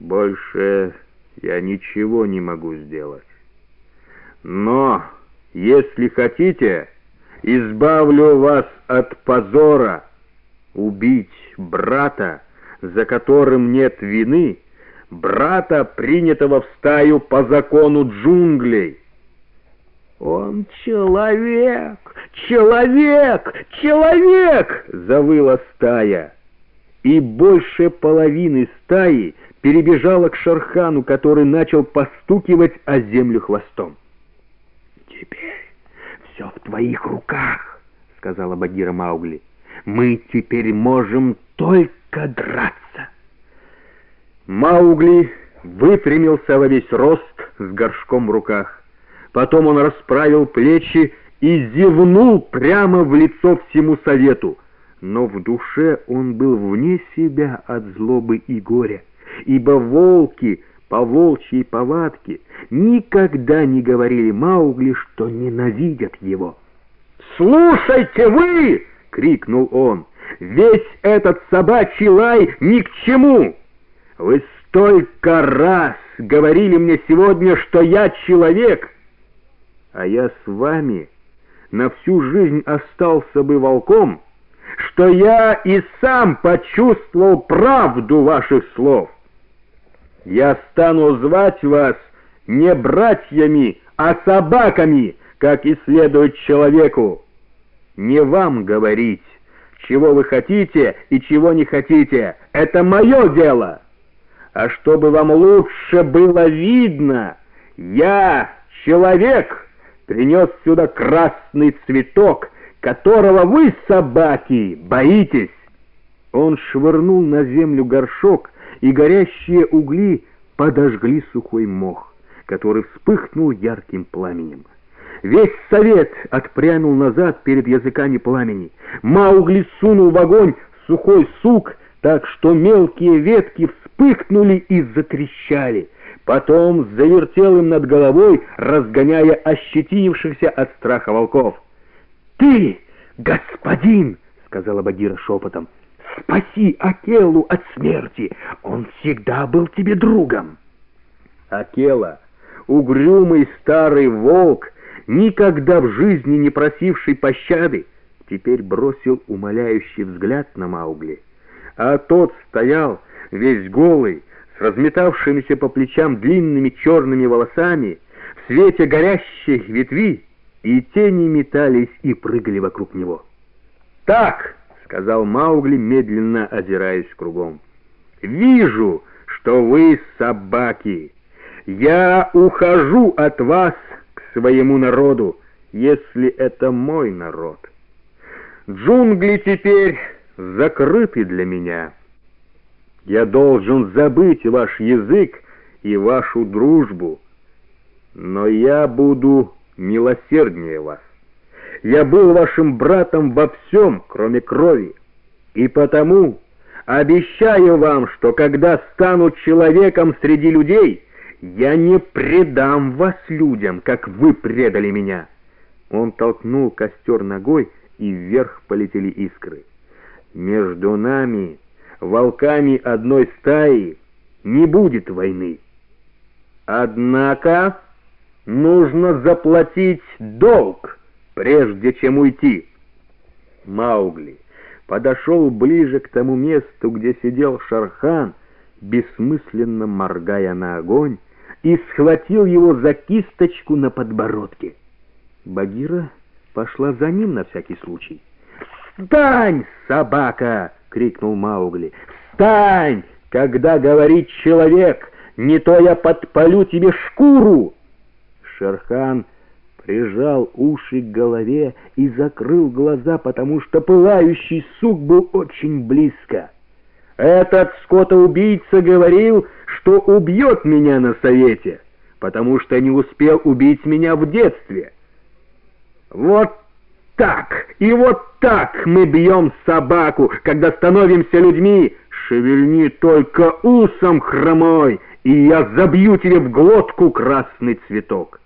Больше я ничего не могу сделать. Но, если хотите, избавлю вас от позора. Убить брата, за которым нет вины, брата, принятого в стаю по закону джунглей. «Он человек! Человек! Человек!» — завыла стая. И больше половины стаи перебежала к Шархану, который начал постукивать о землю хвостом. «Теперь все в твоих руках», — сказала Багира Маугли. «Мы теперь можем только драться». Маугли выпрямился во весь рост с горшком в руках. Потом он расправил плечи и зевнул прямо в лицо всему совету. Но в душе он был вне себя от злобы и горя ибо волки по волчьей повадке никогда не говорили Маугли, что ненавидят его. «Слушайте вы!» — крикнул он. «Весь этот собачий лай ни к чему! Вы столько раз говорили мне сегодня, что я человек, а я с вами на всю жизнь остался бы волком, что я и сам почувствовал правду ваших слов. Я стану звать вас не братьями, а собаками, как и следует человеку. Не вам говорить, чего вы хотите и чего не хотите. Это мое дело. А чтобы вам лучше было видно, я, человек, принес сюда красный цветок, которого вы, собаки, боитесь. Он швырнул на землю горшок, и горящие угли подожгли сухой мох, который вспыхнул ярким пламенем. Весь совет отпрянул назад перед языками пламени. Маугли сунул в огонь сухой сук, так что мелкие ветки вспыхнули и затрещали. Потом завертел им над головой, разгоняя ощетинившихся от страха волков. «Ты, господин!» — сказала Багира шепотом. Спаси Акелу от смерти, он всегда был тебе другом. Акела, угрюмый старый волк, никогда в жизни не просивший пощады, теперь бросил умоляющий взгляд на Маугли. А тот стоял, весь голый, с разметавшимися по плечам длинными черными волосами, в свете горящих ветвей, и тени метались и прыгали вокруг него. «Так!» — сказал Маугли, медленно озираясь кругом. «Вижу, что вы собаки. Я ухожу от вас к своему народу, если это мой народ. Джунгли теперь закрыты для меня. Я должен забыть ваш язык и вашу дружбу, но я буду милосерднее вас. Я был вашим братом во всем, кроме крови, и потому обещаю вам, что когда стану человеком среди людей, я не предам вас людям, как вы предали меня». Он толкнул костер ногой, и вверх полетели искры. «Между нами, волками одной стаи, не будет войны. Однако нужно заплатить долг» прежде чем уйти. Маугли подошел ближе к тому месту, где сидел Шархан, бессмысленно моргая на огонь, и схватил его за кисточку на подбородке. Багира пошла за ним на всякий случай. «Встань, собака!» — крикнул Маугли. «Встань, когда говорит человек! Не то я подпалю тебе шкуру!» Шерхан прижал уши к голове и закрыл глаза, потому что пылающий сук был очень близко. Этот скотоубийца говорил, что убьет меня на совете, потому что не успел убить меня в детстве. Вот так и вот так мы бьем собаку, когда становимся людьми. Шевельни только усом хромой, и я забью тебе в глотку красный цветок.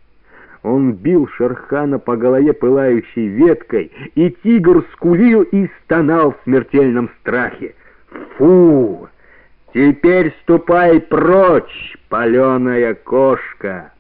Он бил Шерхана по голове пылающей веткой, и тигр скулил и стонал в смертельном страхе. «Фу! Теперь ступай прочь, паленая кошка!»